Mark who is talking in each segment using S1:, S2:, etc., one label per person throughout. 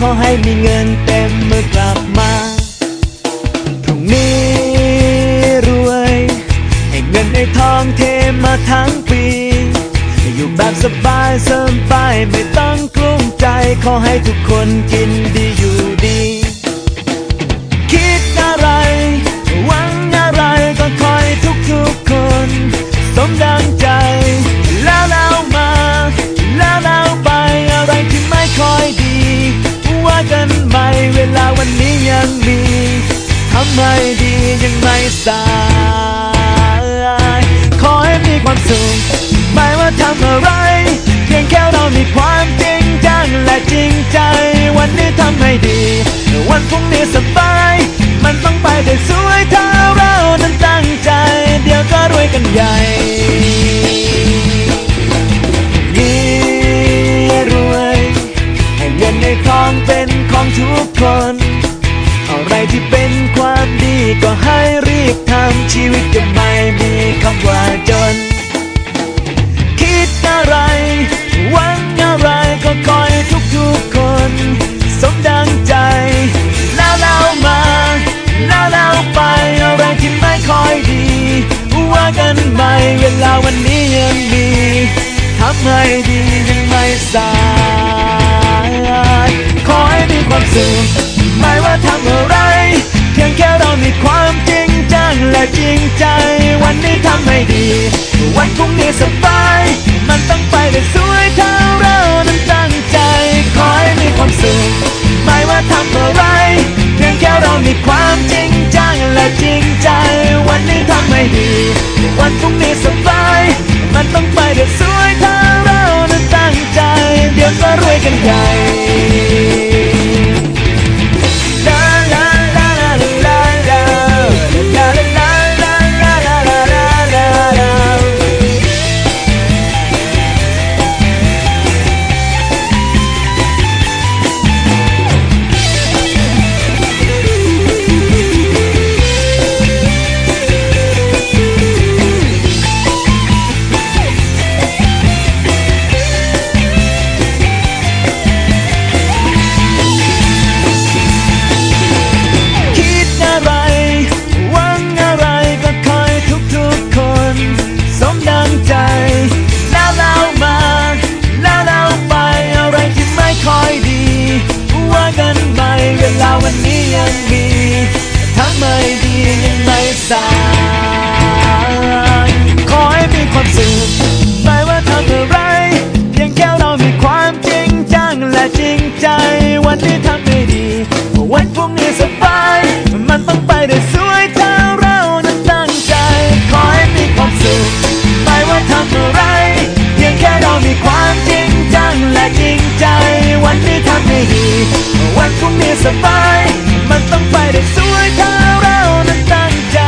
S1: ขอให้มีเงินเต็มเมื่อกลับมา พรุ่งนี้รวย ให้เงินให้ทองเทมาทั้งปี อยู่แบบสบายสบายไม่ต้องกลุ้มใจ ขอให้ทุกคนกินดีอยู่ดี กันใหม่เวลาวันนี้ยังมีทำให้ดียังไม่สาย ขอให้มีความสุขไม่ว่าทำอะไร เพียงแค่เรามีความจริงจังและจริงใจ วันนี้ทำให้ดี วันพรุ่งนี้สบายำชีวิตจะไม่มีคำว่าจน คิดอะไร หวังอะไรก็คอยทุกทุกๆคน สมดังใจ แล้วแล้วมาแล้วแล้วไปอะไรที่ไม่คอยดี ว่ากันใหม่เวลาวันนี้ยังมีทำให้ดียังไม่สายขอให้มีความสุขไม่ว่าทำอะไร เพียงแค่เรามีความจริง และจริงใจ วันนี้ทำให้ดี วันพรุ่งนี้สบาย มันต้องไปได้สวยเท่าเรานั้น สบาย มันต้องไปได้สวยถ้าเรานั้นตั้งใจ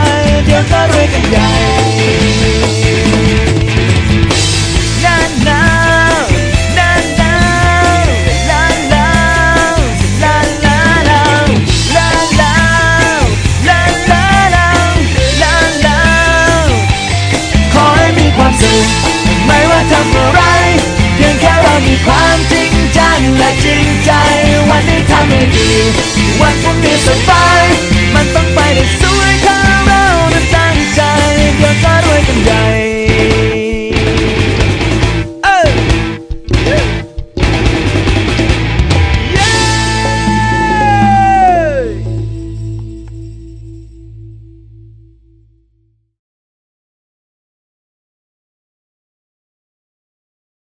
S1: เดี๋ยวก็รวยกันใหญ่ไม่ว่าทำอะไร เพียงแค่เรามีความจริงจังและจริงใจ Anytime you do, what can be survived?